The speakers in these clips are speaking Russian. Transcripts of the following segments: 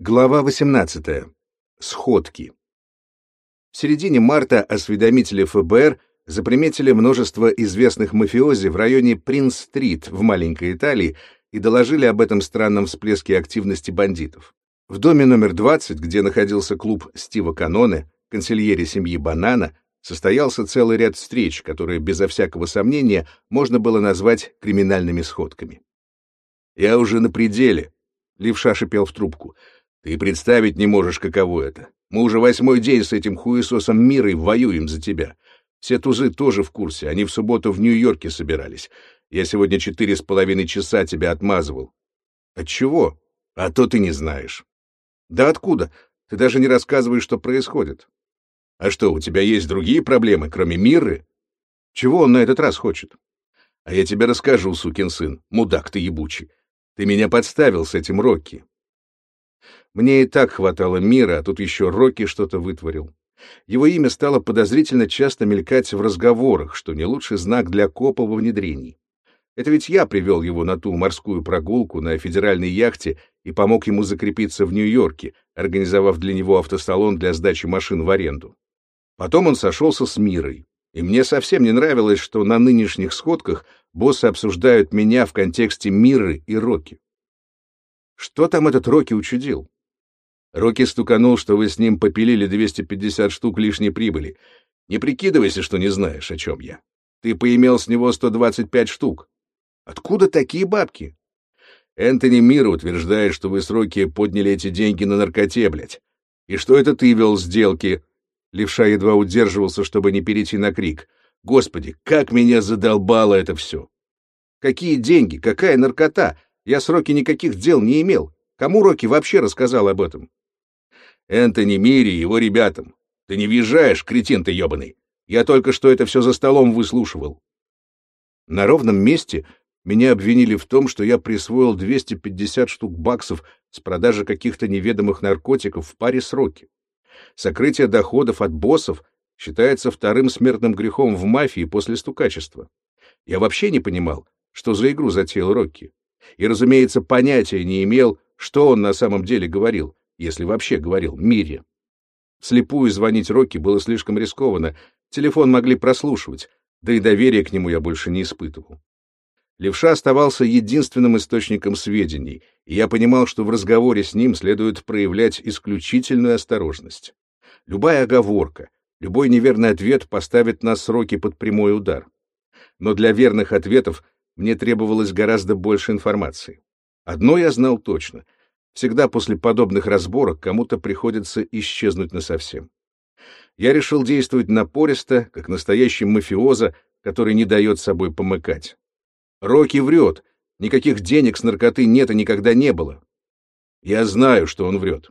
Глава 18. Сходки. В середине марта осведомители ФБР заприметили множество известных мафиози в районе Принц-стрит в маленькой Италии и доложили об этом странном всплеске активности бандитов. В доме номер 20, где находился клуб Стива Каноне, консильери семьи Банана, состоялся целый ряд встреч, которые безо всякого сомнения можно было назвать криминальными сходками. «Я уже на пределе», — Левша шипел в трубку, — ты представить не можешь, каково это. Мы уже восьмой день с этим хуесосом мира и воюем за тебя. Все тузы тоже в курсе, они в субботу в Нью-Йорке собирались. Я сегодня четыре с половиной часа тебя отмазывал. От чего? А то ты не знаешь. Да откуда? Ты даже не рассказываешь, что происходит. А что, у тебя есть другие проблемы, кроме Миры? Чего он на этот раз хочет? А я тебе расскажу, сукин сын, мудак ты ебучий. Ты меня подставил с этим Рокки. Мне и так хватало мира, а тут еще Рокки что-то вытворил. Его имя стало подозрительно часто мелькать в разговорах, что не лучший знак для копа во внедрении. Это ведь я привел его на ту морскую прогулку на федеральной яхте и помог ему закрепиться в Нью-Йорке, организовав для него автосалон для сдачи машин в аренду. Потом он сошелся с Мирой, и мне совсем не нравилось, что на нынешних сходках боссы обсуждают меня в контексте Миры и Рокки. Что там этот Рокки учудил? Рокки стуканул, что вы с ним попилили 250 штук лишней прибыли. Не прикидывайся, что не знаешь, о чем я. Ты поимел с него 125 штук. Откуда такие бабки? Энтони Мира утверждает, что вы с Рокки подняли эти деньги на наркоте, блядь. И что это ты вел сделки? Левша едва удерживался, чтобы не перейти на крик. Господи, как меня задолбало это все! Какие деньги? Какая наркота? Я с Рокки никаких дел не имел. Кому Рокки вообще рассказал об этом? Энтони Мири и его ребятам. Ты не въезжаешь, кретин ты ебаный. Я только что это все за столом выслушивал. На ровном месте меня обвинили в том, что я присвоил 250 штук баксов с продажи каких-то неведомых наркотиков в паре сроки. Сокрытие доходов от боссов считается вторым смертным грехом в мафии после стукачества. Я вообще не понимал, что за игру затеял Рокки. И, разумеется, понятия не имел, что он на самом деле говорил, если вообще говорил, мире. Слепую звонить Рокки было слишком рискованно, телефон могли прослушивать, да и доверия к нему я больше не испытывал. Левша оставался единственным источником сведений, и я понимал, что в разговоре с ним следует проявлять исключительную осторожность. Любая оговорка, любой неверный ответ поставит нас сроки под прямой удар. Но для верных ответов мне требовалось гораздо больше информации. Одно я знал точно — Всегда после подобных разборок кому-то приходится исчезнуть насовсем. Я решил действовать напористо, как настоящий мафиоза, который не дает собой помыкать. Рокки врет, никаких денег с наркоты нет и никогда не было. Я знаю, что он врет.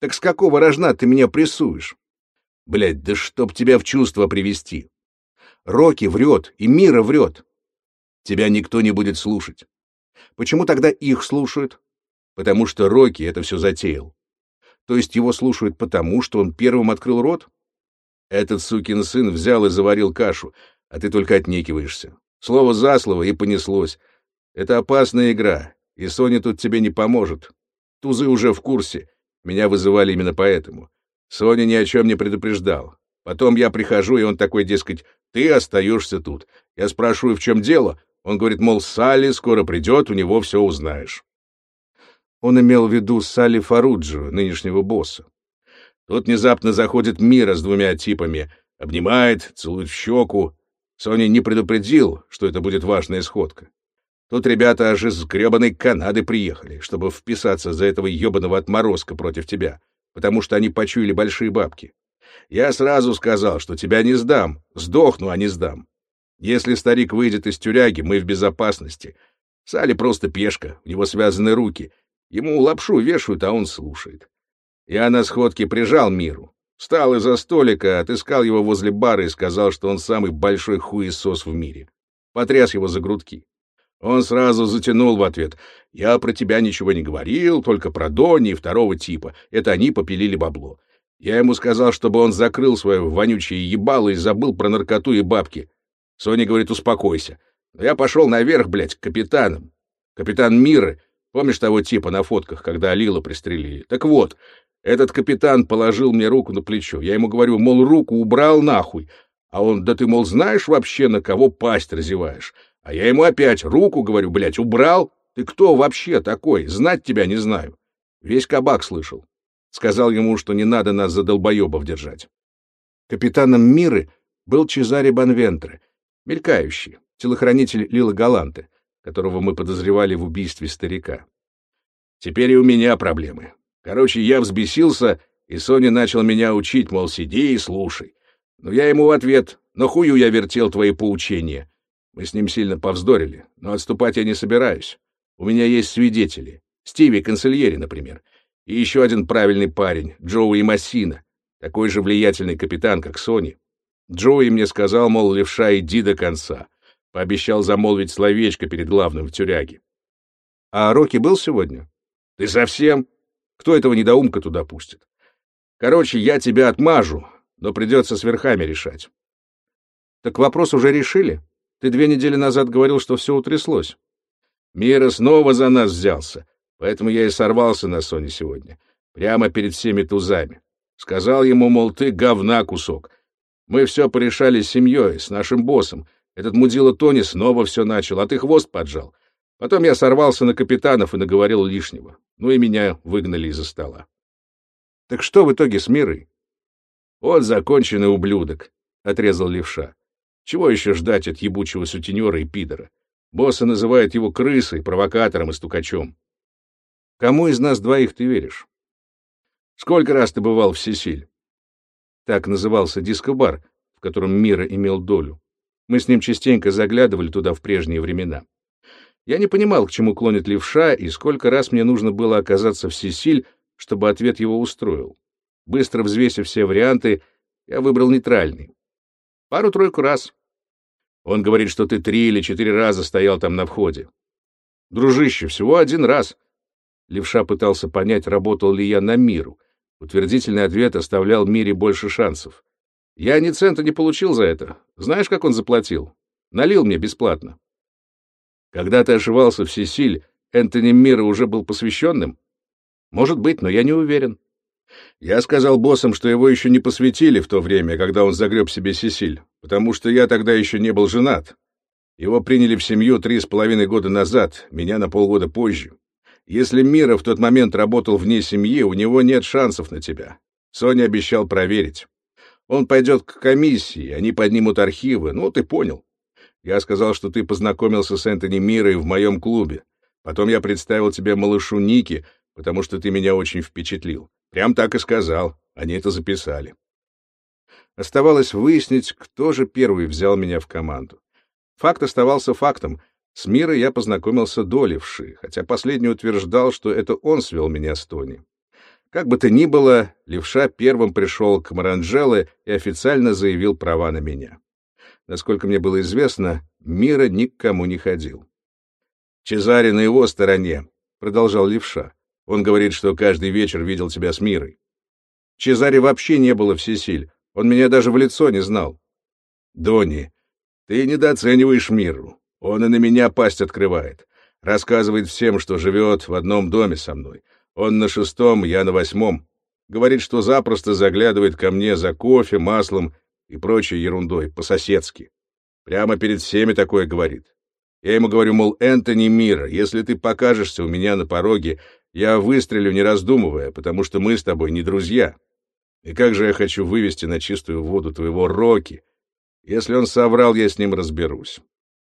Так с какого рожна ты меня прессуешь? Блядь, да чтоб тебя в чувство привести. Рокки врет, и Мира врет. Тебя никто не будет слушать. Почему тогда их слушают? потому что Рокки это все затеял. То есть его слушают потому, что он первым открыл рот? Этот сукин сын взял и заварил кашу, а ты только отнекиваешься. Слово за слово и понеслось. Это опасная игра, и Соня тут тебе не поможет. Тузы уже в курсе. Меня вызывали именно поэтому. Соня ни о чем не предупреждал. Потом я прихожу, и он такой, дескать, ты остаешься тут. Я спрашиваю, в чем дело? Он говорит, мол, Салли скоро придет, у него все узнаешь. Он имел в виду Салли Фаруджио, нынешнего босса. Тут внезапно заходит Мира с двумя типами, обнимает, целует в щеку. Соня не предупредил, что это будет важная сходка. Тут ребята аж из гребаной Канады приехали, чтобы вписаться за этого ебаного отморозка против тебя, потому что они почуяли большие бабки. Я сразу сказал, что тебя не сдам, сдохну, а не сдам. Если старик выйдет из тюряги, мы в безопасности. Сали просто пешка, у него связаны руки, Ему лапшу вешают, а он слушает. Я на сходке прижал миру. Встал из-за столика, отыскал его возле бара и сказал, что он самый большой хуесос в мире. Потряс его за грудки. Он сразу затянул в ответ. «Я про тебя ничего не говорил, только про Донни и второго типа. Это они попилили бабло. Я ему сказал, чтобы он закрыл свое вонючее ебало и забыл про наркоту и бабки. Соня говорит, успокойся. Но я пошел наверх, блядь, к капитанам. Капитан Мира Помнишь того типа на фотках, когда Алила пристрелили? Так вот, этот капитан положил мне руку на плечо. Я ему говорю, мол, руку убрал нахуй. А он, да ты, мол, знаешь вообще, на кого пасть разеваешь? А я ему опять руку, говорю, блядь, убрал? Ты кто вообще такой? Знать тебя не знаю. Весь кабак слышал. Сказал ему, что не надо нас за долбоебов держать. Капитаном Миры был Чезаре Банвентре, мелькающий, телохранитель Лила Галанты, которого мы подозревали в убийстве старика. Теперь и у меня проблемы. Короче, я взбесился, и Соня начал меня учить, мол, сиди и слушай. Но я ему в ответ, на хую я вертел твои поучения. Мы с ним сильно повздорили, но отступать я не собираюсь. У меня есть свидетели. Стиви Консильери, например. И еще один правильный парень, Джоуи Массина, такой же влиятельный капитан, как Сони. Джоуи мне сказал, мол, левша, иди до конца. Пообещал замолвить словечко перед главным в тюряге. А Рокки был сегодня? Ты совсем? Кто этого недоумка туда пустит? Короче, я тебя отмажу, но придется с верхами решать. Так вопрос уже решили? Ты две недели назад говорил, что все утряслось. Мира снова за нас взялся, поэтому я и сорвался на Соне сегодня, прямо перед всеми тузами. Сказал ему, мол, ты говна кусок. Мы все порешали с семьей, с нашим боссом. Этот мудила Тони снова все начал, а ты хвост поджал. Потом я сорвался на капитанов и наговорил лишнего. Ну и меня выгнали из-за стола. Так что в итоге с Мирой? Он законченный ублюдок, — отрезал левша. Чего еще ждать от ебучего сутенера и пидора? Босса называют его крысой, провокатором и стукачом. Кому из нас двоих ты веришь? Сколько раз ты бывал в Сесиль? Так назывался дискобар, в котором Мира имел долю. Мы с ним частенько заглядывали туда в прежние времена. Я не понимал, к чему клонит левша, и сколько раз мне нужно было оказаться в Сесиль, чтобы ответ его устроил. Быстро взвесив все варианты, я выбрал нейтральный. Пару-тройку раз. Он говорит, что ты три или четыре раза стоял там на входе. Дружище, всего один раз. Левша пытался понять, работал ли я на миру. Утвердительный ответ оставлял Мире больше шансов. Я ни цента не получил за это. Знаешь, как он заплатил? Налил мне бесплатно. Когда ты ошивался в Сесиль, Энтони Мира уже был посвященным? Может быть, но я не уверен. Я сказал боссам, что его еще не посвятили в то время, когда он загреб себе Сесиль, потому что я тогда еще не был женат. Его приняли в семью три с половиной года назад, меня на полгода позже. Если Мира в тот момент работал вне семьи, у него нет шансов на тебя. Соня обещал проверить. Он пойдет к комиссии, они поднимут архивы, ну, ты понял. Я сказал, что ты познакомился с Энтони Мирой в моем клубе. Потом я представил тебе малышу Ники, потому что ты меня очень впечатлил. Прям так и сказал. Они это записали. Оставалось выяснить, кто же первый взял меня в команду. Факт оставался фактом. С Мирой я познакомился до левши, хотя последний утверждал, что это он свел меня с Тони. Как бы то ни было, левша первым пришел к Маранджелле и официально заявил права на меня. Насколько мне было известно, Мира ни к кому не ходил. «Чезаре на его стороне», — продолжал левша. «Он говорит, что каждый вечер видел тебя с Мирой. Чезаре вообще не было в Сесиль, он меня даже в лицо не знал». «Донни, ты недооцениваешь Миру. Он и на меня пасть открывает. Рассказывает всем, что живет в одном доме со мной. Он на шестом, я на восьмом. Говорит, что запросто заглядывает ко мне за кофе, маслом и прочей ерундой, по-соседски. Прямо перед всеми такое говорит. Я ему говорю, мол, Энтони Мира, если ты покажешься у меня на пороге, я выстрелю, не раздумывая, потому что мы с тобой не друзья. И как же я хочу вывести на чистую воду твоего Рокки. Если он соврал, я с ним разберусь.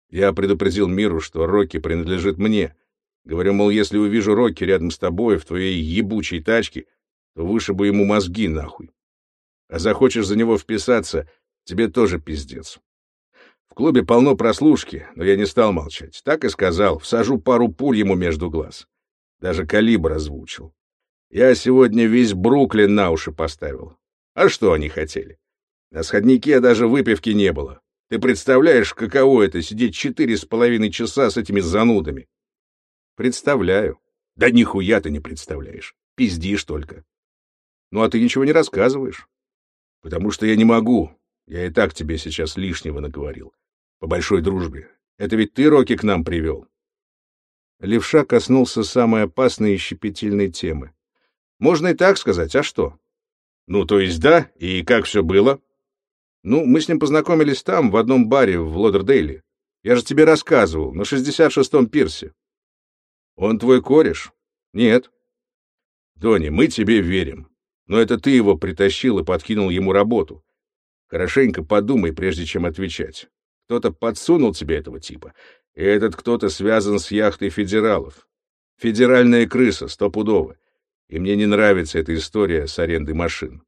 Я предупредил Миру, что Рокки принадлежит мне. Говорю, мол, если увижу Рокки рядом с тобой в твоей ебучей тачке, то вышибу ему мозги нахуй. А захочешь за него вписаться, тебе тоже пиздец. В клубе полно прослушки, но я не стал молчать. Так и сказал, всажу пару пуль ему между глаз. Даже калибр озвучил. Я сегодня весь Бруклин на уши поставил. А что они хотели? На сходнике даже выпивки не было. Ты представляешь, каково это — сидеть четыре с половиной часа с этими занудами? Представляю. Да нихуя ты не представляешь. Пиздишь только. Ну а ты ничего не рассказываешь. Потому что я не могу. Я и так тебе сейчас лишнего наговорил. По большой дружбе. Это ведь ты Роки к нам привел. Левша коснулся самой опасной и щепетильной темы. Можно и так сказать, а что? Ну, то есть да, и как все было? Ну, мы с ним познакомились там, в одном баре в Лодердейле. Я же тебе рассказывал, на 66-м пирсе. Он твой кореш? Нет. Дони, мы тебе верим. Но это ты его притащил и подкинул ему работу. Хорошенько подумай, прежде чем отвечать. Кто-то подсунул тебе этого типа, и этот кто-то связан с яхтой федералов. Федеральная крыса, стопудово. И мне не нравится эта история с арендой машин.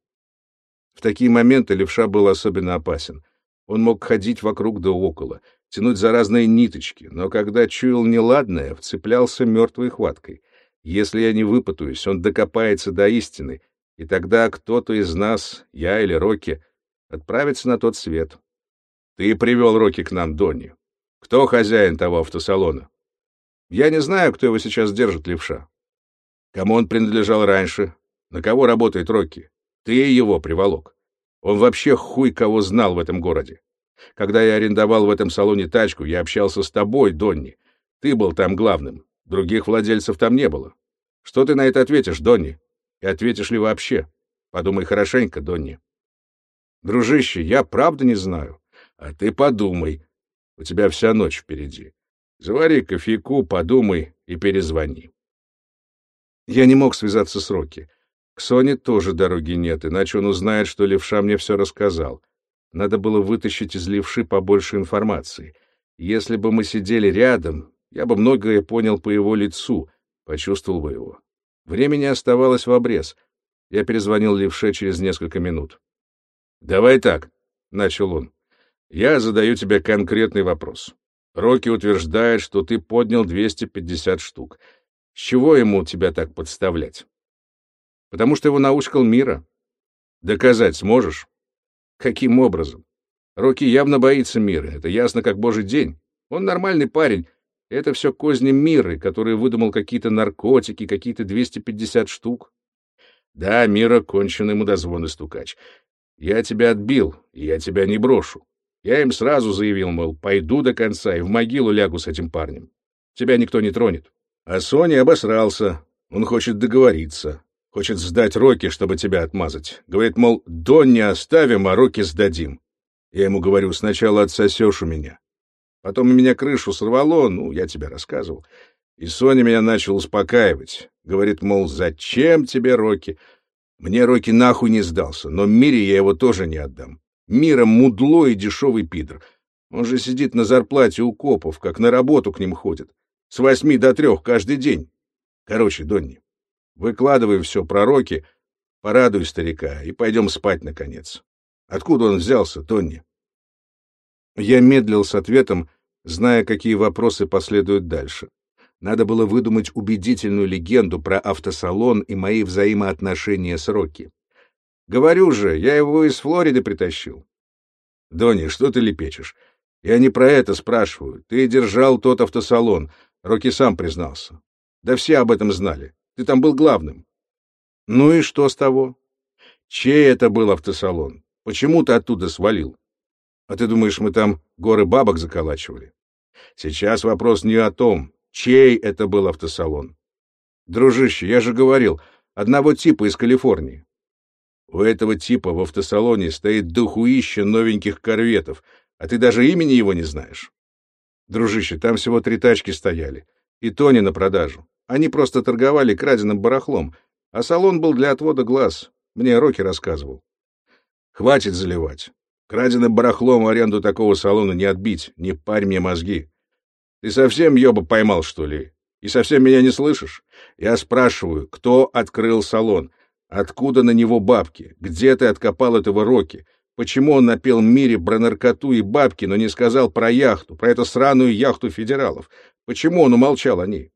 В такие моменты левша был особенно опасен. Он мог ходить вокруг да около, тянуть за разные ниточки, но когда чуял неладное, вцеплялся мертвой хваткой. Если я не выпутаюсь, он докопается до истины, и тогда кто-то из нас, я или Рокки, отправится на тот свет. Ты привел Рокки к нам, Донни. Кто хозяин того автосалона? Я не знаю, кто его сейчас держит, левша. Кому он принадлежал раньше? На кого работает Рокки? Ты его приволок. Он вообще хуй кого знал в этом городе. Когда я арендовал в этом салоне тачку, я общался с тобой, Донни. Ты был там главным. Других владельцев там не было. Что ты на это ответишь, Донни? И ответишь ли вообще? Подумай хорошенько, Донни. Дружище, я правда не знаю. А ты подумай. У тебя вся ночь впереди. Завари кофейку, подумай и перезвони. Я не мог связаться с Рокки. К Соне тоже дороги нет, иначе он узнает, что Левша мне все рассказал. Надо было вытащить из Левши побольше информации. Если бы мы сидели рядом, я бы многое понял по его лицу, почувствовал бы его. Времени оставалось в обрез. Я перезвонил Левше через несколько минут. «Давай так», — начал он. «Я задаю тебе конкретный вопрос. Рокки утверждает, что ты поднял 250 штук. С чего ему тебя так подставлять?» «Потому что его научкал мира». «Доказать сможешь?» «Каким образом?» Рокки явно боится мира, это ясно как божий день. Он нормальный парень, это все козни мира, который выдумал какие-то наркотики, какие-то 250 штук. Да, мира конченый мудозвон и стукач. Я тебя отбил, и я тебя не брошу. Я им сразу заявил, мол, пойду до конца и в могилу лягу с этим парнем. Тебя никто не тронет. А Соня обосрался. Он хочет договориться. Хочет сдать Рокки, чтобы тебя отмазать. Говорит, мол, Дон не оставим, а Рокки сдадим. Я ему говорю, сначала отсосешь у меня. Потом у меня крышу сорвало, ну, я тебе рассказывал. И Соня меня начал успокаивать. Говорит, мол, зачем тебе Рокки? Мне Рокки нахуй не сдался, но Мире я его тоже не отдам. Мира мудло и дешевый пидор. Он же сидит на зарплате у копов, как на работу к ним ходит. С восьми до трех каждый день. Короче, Донни, выкладывай все про Рокки, порадуй старика и пойдем спать, наконец. Откуда он взялся, Тонни? Я медлил с ответом, зная, какие вопросы последуют дальше. Надо было выдумать убедительную легенду про автосалон и мои взаимоотношения с Рокки. Говорю же, я его из Флориды притащил. Донни, что ты лепечешь? Я не про это спрашиваю. Ты держал тот автосалон. Рокки сам признался. Да все об этом знали. Ты там был главным. Ну и что с того? Чей это был автосалон? Почему ты оттуда свалил? А ты думаешь, мы там горы бабок заколачивали? Сейчас вопрос не о том, Чей это был автосалон? Дружище, я же говорил, одного типа из Калифорнии. У этого типа в автосалоне стоит дохуище новеньких корветов, а ты даже имени его не знаешь. Дружище, там всего три тачки стояли, и то не на продажу. Они просто торговали краденым барахлом, а салон был для отвода глаз. Мне Рокки рассказывал. Хватит заливать. Краденым барахлом аренду такого салона не отбить, не парь мне мозги. Ты совсем ёба поймал, что ли? И совсем меня не слышишь? Я спрашиваю, кто открыл салон? Откуда на него бабки? Где ты откопал этого Роки? Почему он напел Мире про наркоту и бабки, но не сказал про яхту, про эту сраную яхту федералов? Почему он умолчал о ней?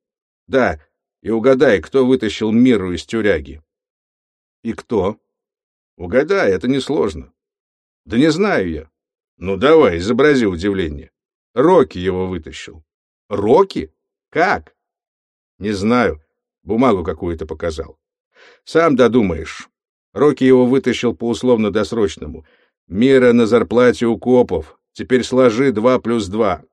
Да, и угадай, кто вытащил Миру из тюряги? И кто? Угадай, это несложно. Да не знаю я. Ну давай, изобрази удивление. Роки его вытащил. Роки? Как? Не знаю. Бумагу какую-то показал. Сам додумаешь. Роки его вытащил по условно-досрочному. Мира на зарплате у копов. Теперь сложи два плюс два.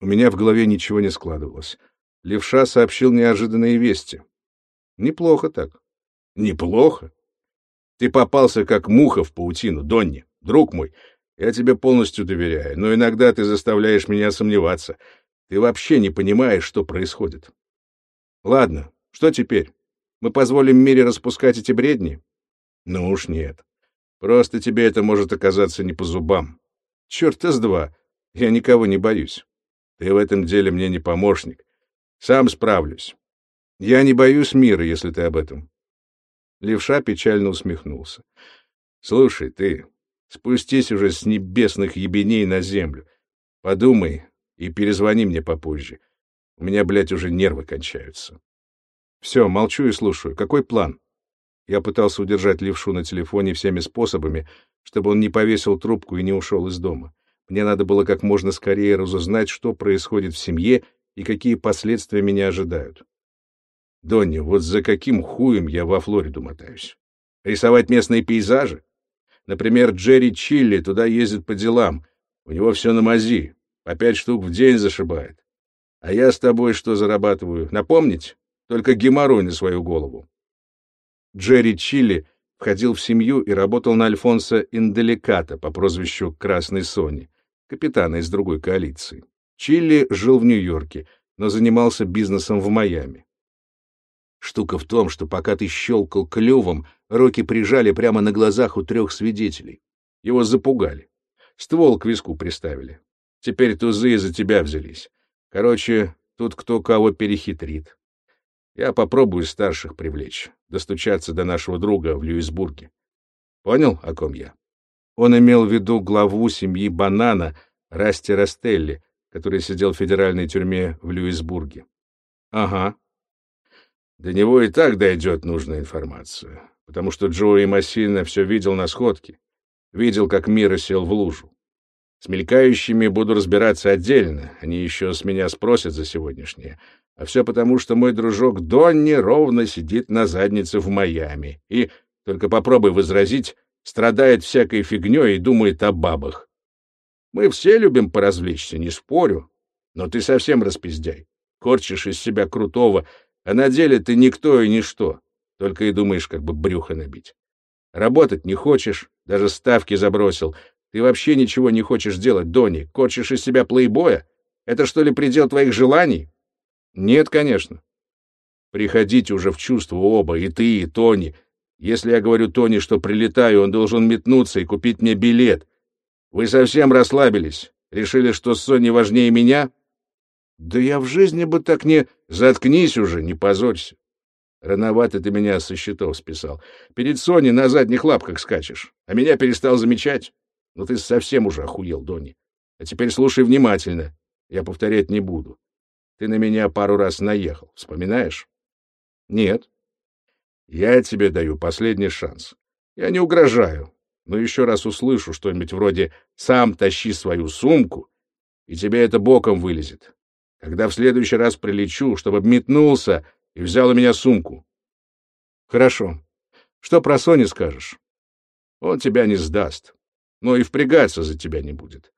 У меня в голове ничего не складывалось. Левша сообщил неожиданные вести. Неплохо так. Неплохо? Ты попался как муха в паутину, Донни. Друг мой, я тебе полностью доверяю, но иногда ты заставляешь меня сомневаться. Ты вообще не понимаешь, что происходит. Ладно, что теперь? Мы позволим мире распускать эти бредни? Ну уж нет. Просто тебе это может оказаться не по зубам. Черт из два. Я никого не боюсь. Ты в этом деле мне не помощник. Сам справлюсь. Я не боюсь мира, если ты об этом. Левша печально усмехнулся. Слушай, ты, спустись уже с небесных ебеней на землю. Подумай и перезвони мне попозже. У меня, блядь, уже нервы кончаются. Все, молчу и слушаю. Какой план? Я пытался удержать левшу на телефоне всеми способами, чтобы он не повесил трубку и не ушел из дома. Мне надо было как можно скорее разузнать, что происходит в семье и какие последствия меня ожидают. Донни, вот за каким хуем я во Флориду мотаюсь? Рисовать местные пейзажи? Например, Джерри Чилли туда ездит по делам. У него все на мази. По пять штук в день зашибает. А я с тобой что зарабатываю? Напомнить? Только геморрой на свою голову. Джерри Чилли входил в семью и работал на Альфонса Инделиката по прозвищу Красной Сони, капитана из другой коалиции. Чилли жил в Нью-Йорке, но занимался бизнесом в Майами. Штука в том, что пока ты щелкал клювом, Рокки прижали прямо на глазах у трех свидетелей. Его запугали. Ствол к виску приставили. Теперь тузы из-за тебя взялись. Короче, тут кто кого перехитрит. Я попробую старших привлечь, достучаться до нашего друга в Льюисбурге. Понял, о ком я? Он имел в виду главу семьи Банана, Расти Растелли, который сидел в федеральной тюрьме в Льюисбурге. Ага, до него и так дойдет нужная информация, потому что Джоуи Массина все видел на сходке, видел, как Мира сел в лужу. С мелькающими буду разбираться отдельно, они еще с меня спросят за сегодняшнее. А все потому, что мой дружок Донни ровно сидит на заднице в Майами и, только попробуй возразить, страдает всякой фигней и думает о бабах. Мы все любим поразвлечься, не спорю, но ты совсем распиздяй. Корчишь из себя крутого, а на деле ты никто и ничто, только и думаешь, как бы брюхо набить. Работать не хочешь, даже ставки забросил. Ты вообще ничего не хочешь делать, Донни, корчишь из себя плейбоя? Это что ли предел твоих желаний? Нет, конечно. Приходите уже в чувство оба, и ты, и Тони. Если я говорю Тони, что прилетаю, он должен метнуться и купить мне билет. Вы совсем расслабились. Решили, что Сони важнее меня? Да я в жизни бы так не... Заткнись уже, не позорься. Рановато ты меня со счетов списал. Перед Соней на задних лапках скачешь, а меня перестал замечать. Ну ты совсем уже охуел, Донни. А теперь слушай внимательно. Я повторять не буду. Ты на меня пару раз наехал, вспоминаешь? Нет. Я тебе даю последний шанс. Я не угрожаю, но еще раз услышу что-нибудь вроде «сам тащи свою сумку», и тебе это боком вылезет когда в следующий раз прилечу, чтобы метнулся и взял у меня сумку. Хорошо. Что про Соню скажешь? Он тебя не сдаст, но и впрягаться за тебя не будет.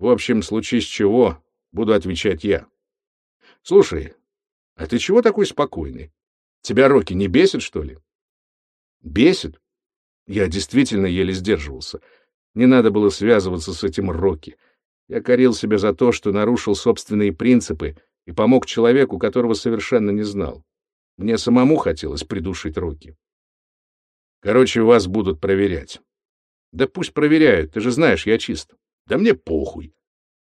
В общем, случись чего, буду отвечать я. Слушай, а ты чего такой спокойный? Тебя Рокки не бесит, что ли? Бесит? Я действительно еле сдерживался. Не надо было связываться с этим Рокки. Я корил себя за то, что нарушил собственные принципы и помог человеку, которого совершенно не знал. Мне самому хотелось придушить руки. Короче, вас будут проверять. Да пусть проверяют, ты же знаешь, я чист. Да мне похуй.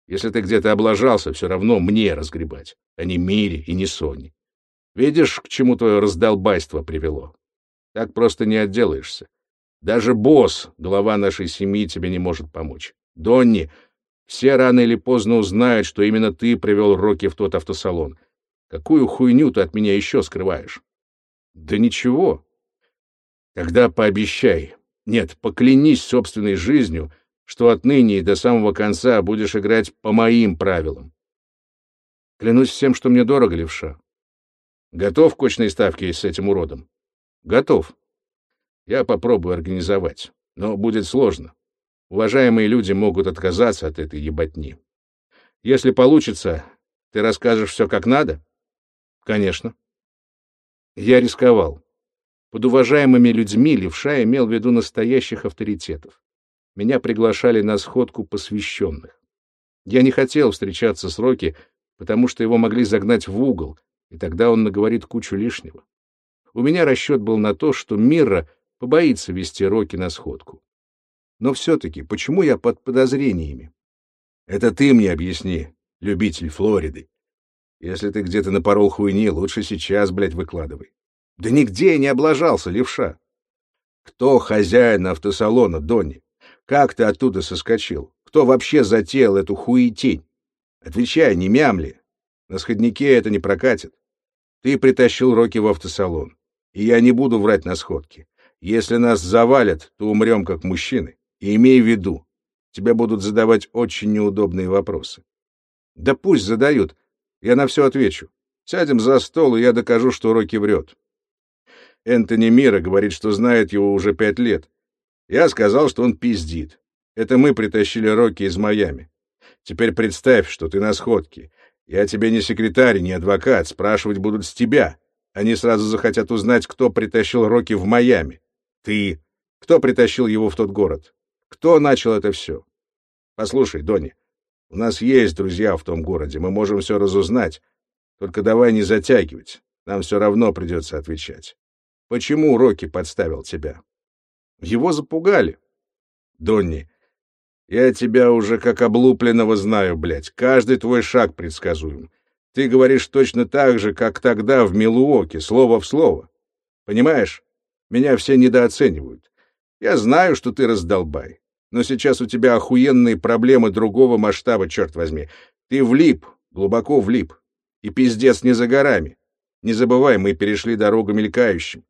Если ты где-то облажался, все равно мне разгребать, а не Мире и не Соне. Видишь, к чему твое раздолбайство привело? Так просто не отделаешься. Даже босс, глава нашей семьи, тебе не может помочь. Донни все рано или поздно узнают, что именно ты привел Рокки в тот автосалон. Какую хуйню ты от меня еще скрываешь? Да ничего. Тогда пообещай, нет, поклянись собственной жизнью, что отныне и до самого конца будешь играть по моим правилам. Клянусь всем, что мне дорого, левша. Готов к очной ставке с этим уродом? Готов. Я попробую организовать, но будет сложно. Уважаемые люди могут отказаться от этой ебатни. Если получится, ты расскажешь все как надо? Конечно. Я рисковал. Под уважаемыми людьми левша имел в виду настоящих авторитетов. Меня приглашали на сходку посвященных. Я не хотел встречаться с Рокки, потому что его могли загнать в угол, и тогда он наговорит кучу лишнего. У меня расчет был на то, что Мирра побоится вести Рокки на сходку. Но все-таки, почему я под подозрениями? Это ты мне объясни, любитель Флориды. Если ты где-то напорол хуйни, лучше сейчас, блядь, выкладывай. Да нигде я не облажался, левша. Кто хозяин автосалона, Донни? Как ты оттуда соскочил? Кто вообще затеял эту хуетень? Отвечай, не мямли. На сходнике это не прокатит. Ты притащил Рокки в автосалон. И я не буду врать на сходке. Если нас завалят, то умрем как мужчины. И имей в виду, тебе будут задавать очень неудобные вопросы. Да пусть задают. Я на все отвечу. Сядем за стол, и я докажу, что Рокки врет. Энтони Мира говорит, что знает его уже пять лет. Я сказал, что он пиздит. Это мы притащили Рокки из Майами. Теперь представь, что ты на сходке. Я тебе не секретарь, не адвокат, спрашивать будут с тебя. Они сразу захотят узнать, кто притащил Рокки в Майами. Ты. Кто притащил его в тот город? Кто начал это все? Послушай, Донни, у нас есть друзья в том городе, мы можем все разузнать. Только давай не затягивать, нам все равно придется отвечать. Почему Рокки подставил тебя? Его запугали. Донни, я тебя уже как облупленного знаю, блядь. Каждый твой шаг предсказуем. Ты говоришь точно так же, как тогда в Милуоке, слово в слово. Понимаешь? Меня все недооценивают. Я знаю, что ты раздолбай. Но сейчас у тебя охуенные проблемы другого масштаба, черт возьми. Ты влип, глубоко влип. И пиздец не за горами. Не забывай, мы перешли дорогу мелькающим.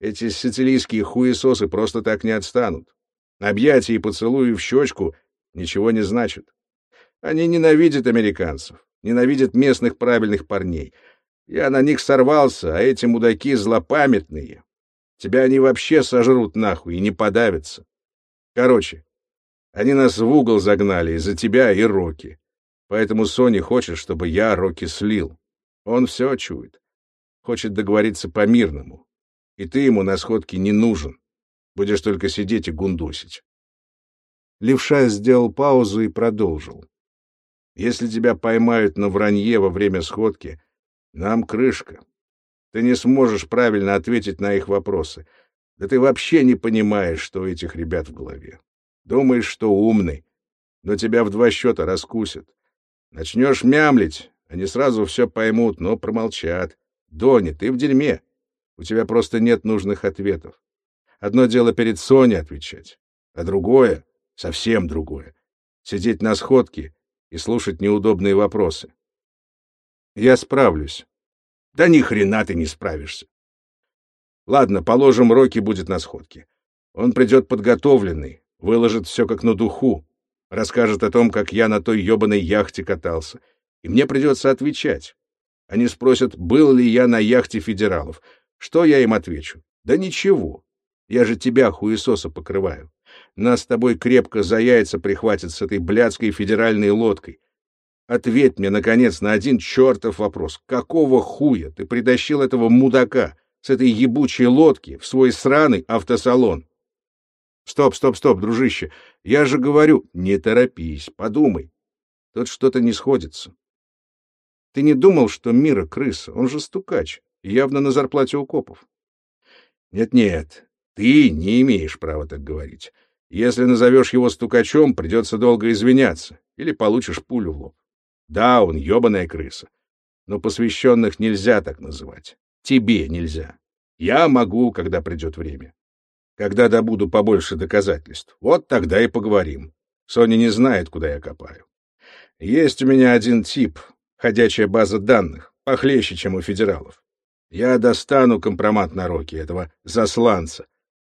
Эти сицилийские хуесосы просто так не отстанут. Объятия и поцелуи в щечку ничего не значат. Они ненавидят американцев, ненавидят местных правильных парней. Я на них сорвался, а эти мудаки злопамятные. Тебя они вообще сожрут нахуй и не подавятся. Короче, они нас в угол загнали из-за тебя и Рокки. Поэтому Сони хочет, чтобы я Рокки слил. Он все чует. Хочет договориться по-мирному. И ты ему на сходке не нужен. Будешь только сидеть и гундосить. Левша сделал паузу и продолжил. Если тебя поймают на вранье во время сходки, нам крышка. Ты не сможешь правильно ответить на их вопросы. Да ты вообще не понимаешь, что у этих ребят в голове. Думаешь, что умный, но тебя в два счета раскусят. Начнешь мямлить, они сразу все поймут, но промолчат. Дони, ты в дерьме. У тебя просто нет нужных ответов. Одно дело перед Соней отвечать, а другое, совсем другое, сидеть на сходке и слушать неудобные вопросы. Я справлюсь. Да ни хрена ты не справишься. Ладно, положим, Рокки будет на сходке. Он придет подготовленный, выложит все как на духу, расскажет о том, как я на той ебаной яхте катался, и мне придется отвечать. Они спросят, был ли я на яхте федералов. Что я им отвечу? Да ничего. Я же тебя, хуесоса, покрываю. Нас с тобой крепко за яйца прихватят с этой блядской федеральной лодкой. Ответь мне, наконец, на один чертов вопрос. Какого хуя ты притащил этого мудака с этой ебучей лодки в свой сраный автосалон? Стоп, стоп, стоп, дружище. Я же говорю, не торопись, подумай. Тут что-то не сходится. Ты не думал, что Мира крыса? Он же стукач, явно на зарплате у копов. Нет-нет, ты не имеешь права так говорить. Если назовешь его стукачом, придется долго извиняться, или получишь пулю в лоб. Да, он ебаная крыса. Но посвященных нельзя так называть. Тебе нельзя. Я могу, когда придет время. Когда добуду побольше доказательств. Вот тогда и поговорим. Соня не знает, куда я копаю. Есть у меня один тип, ходячая база данных, похлеще, чем у федералов. Я достану компромат на руки этого засланца,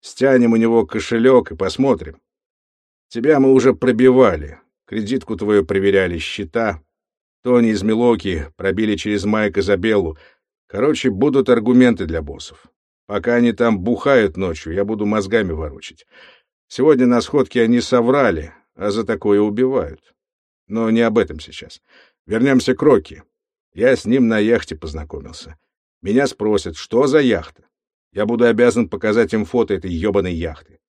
Стянем у него кошелек и посмотрим. Тебя мы уже пробивали. Кредитку твою проверяли, счета. Тони из Милоки пробили через Майк Изабеллу. Короче, будут аргументы для боссов. Пока они там бухают ночью, я буду мозгами ворочать. Сегодня на сходке они соврали, а за такое убивают. Но не об этом сейчас. Вернемся к Рокки. Я с ним на яхте познакомился. Меня спросят, что за яхта? Я буду обязан показать им фото этой ебаной яхты.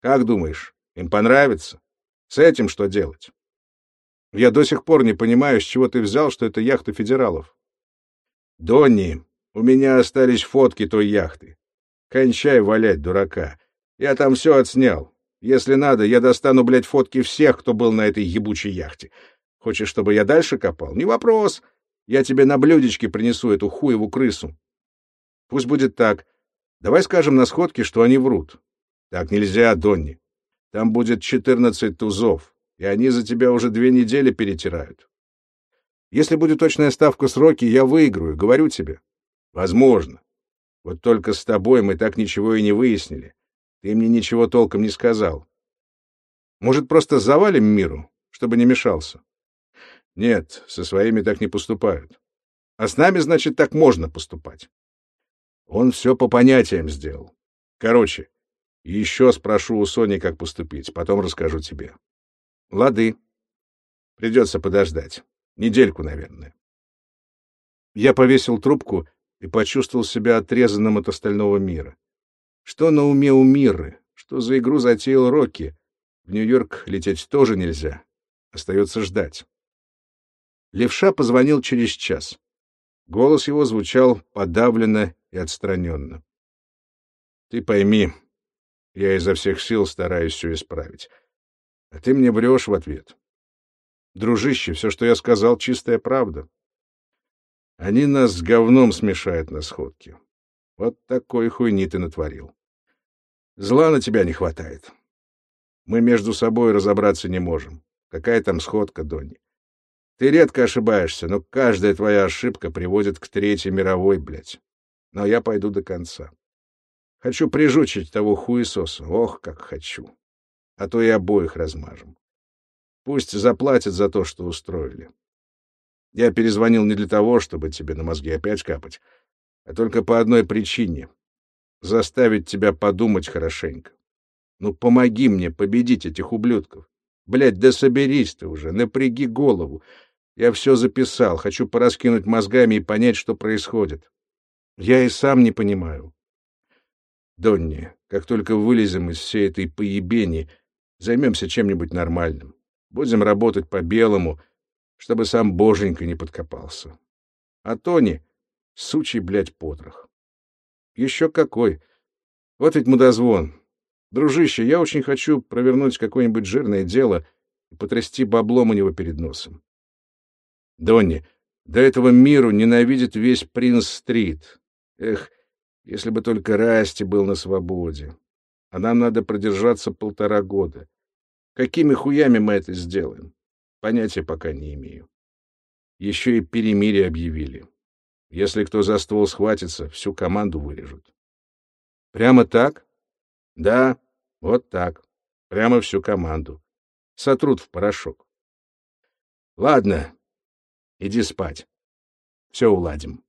Как думаешь, им понравится? С этим что делать? Я до сих пор не понимаю, с чего ты взял, что это яхта федералов. Донни, у меня остались фотки той яхты. Кончай валять, дурака. Я там все отснял. Если надо, я достану, блядь, фотки всех, кто был на этой ебучей яхте. Хочешь, чтобы я дальше копал? Не вопрос. Я тебе на блюдечке принесу эту хуеву крысу. Пусть будет так. Давай скажем на сходке, что они врут. Так нельзя, Донни. Там будет четырнадцать тузов, и они за тебя уже две недели перетирают. Если будет точная ставка сроки, я выиграю, говорю тебе. Возможно. Вот только с тобой мы так ничего и не выяснили. Ты мне ничего толком не сказал. Может, просто завалим миру, чтобы не мешался? Нет, со своими так не поступают. А с нами, значит, так можно поступать. Он все по понятиям сделал. Короче, еще спрошу у Сони, как поступить, потом расскажу тебе. Лады. Придется подождать. Недельку, наверное. Я повесил трубку и почувствовал себя отрезанным от остального мира. Что на уме у Миры? Что за игру затеял Рокки? В Нью-Йорк лететь тоже нельзя. Остается ждать. Левша позвонил через час. Голос его звучал подавленно и отстраненно. — Ты пойми, я изо всех сил стараюсь все исправить. А ты мне врешь в ответ. Дружище, все, что я сказал, чистая правда. Они нас с говном смешают на сходке. Вот такой хуйни ты натворил. Зла на тебя не хватает. Мы между собой разобраться не можем. Какая там сходка, Донни? Ты редко ошибаешься, но каждая твоя ошибка приводит к Третьей мировой, блядь. Но я пойду до конца. Хочу прижучить того хуесоса. Ох, как хочу. А то и обоих размажем. Пусть заплатят за то, что устроили. Я перезвонил не для того, чтобы тебе на мозги опять капать, а только по одной причине — заставить тебя подумать хорошенько. Ну, помоги мне победить этих ублюдков. Блядь, да соберись ты уже, напряги голову. Я все записал, хочу пораскинуть мозгами и понять, что происходит. Я и сам не понимаю. Донни, как только вылезем из всей этой поебени, займемся чем-нибудь нормальным. Будем работать по-белому, чтобы сам боженька не подкопался. А Тони — сучий, блядь, потрох. Еще какой. Вот ведь мудозвон. Дружище, я очень хочу провернуть какое-нибудь жирное дело и потрясти баблом у него перед носом. Донни, до этого миру ненавидит весь Принц-стрит. Эх, если бы только Расти был на свободе. А нам надо продержаться полтора года. Какими хуями мы это сделаем? Понятия пока не имею. Еще и перемирие объявили. Если кто за ствол схватится, всю команду вырежут. Прямо так? Да, вот так. Прямо всю команду. Сотрут в порошок. Ладно, иди спать. Все уладим.